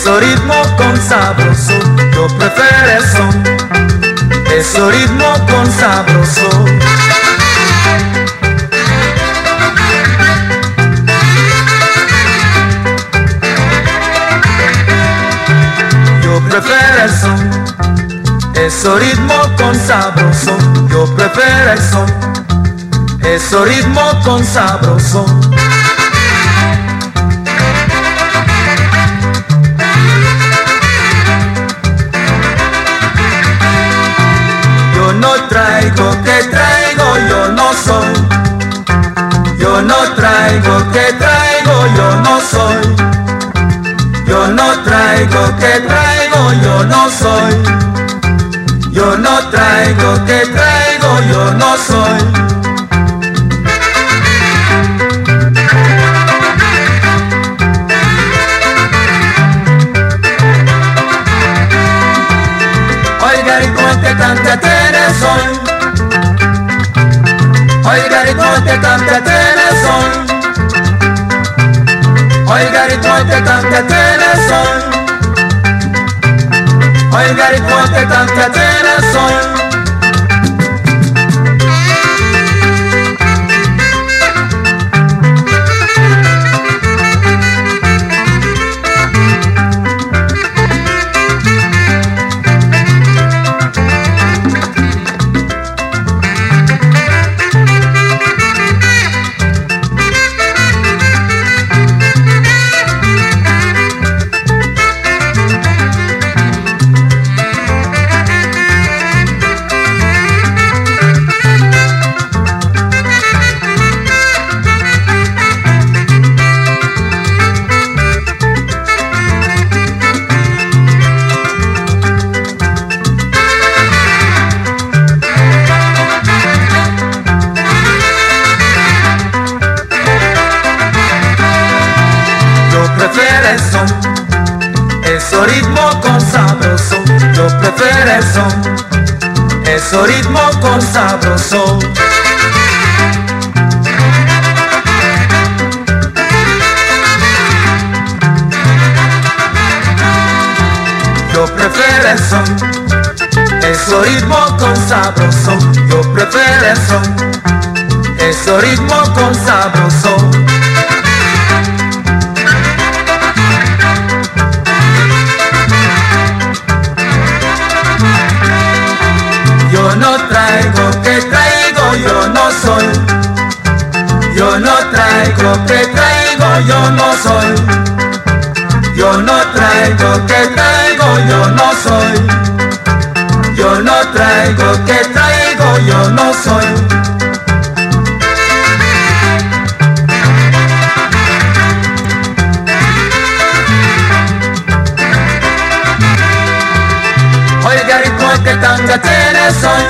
Eso ritmo con sabroso, yo prefiero eso. Eso ritmo con sabroso. Yo prefiero eso. Eso ritmo con sabroso, yo prefiero eso. Eso ritmo con sabroso. Traigo, que traigo, yo no soy. Yo no traigo, que traigo, yo no soy. Yo no traigo, que traigo, yo no soy. Yo no traigo, que traigo, yo no soy. Canta tienes hoy. Oiga, y con que canta tienes hoy. Oiga, y con que canta tienes hoy. Oiga, y con que canta tienes eso ritmo con sabroso. Yo prefiero eso, eso ritmo con sabroso. Yo prefiero eso, eso ritmo con sabroso. Yo prefiero eso, eso ritmo con sabroso. Traigo, que traigo, yo no soy. Yo no traigo, que traigo, yo no soy. Yo no traigo, que traigo, yo no soy. Que tanga tienes hoy.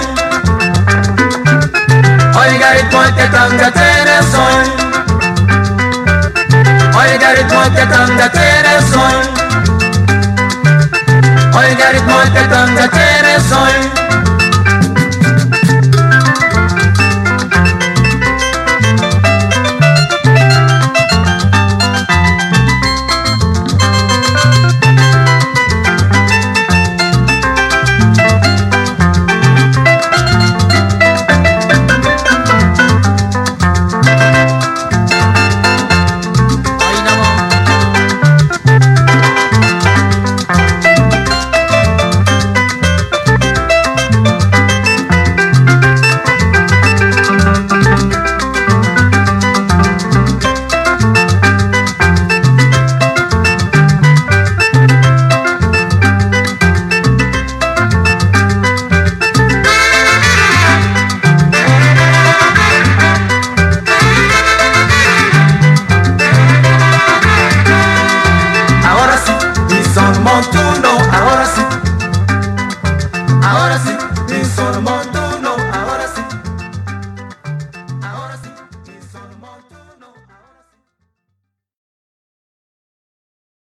Oiga, ritmo que tanga tienes hoy. Oiga, ritmo que tanga tienes amor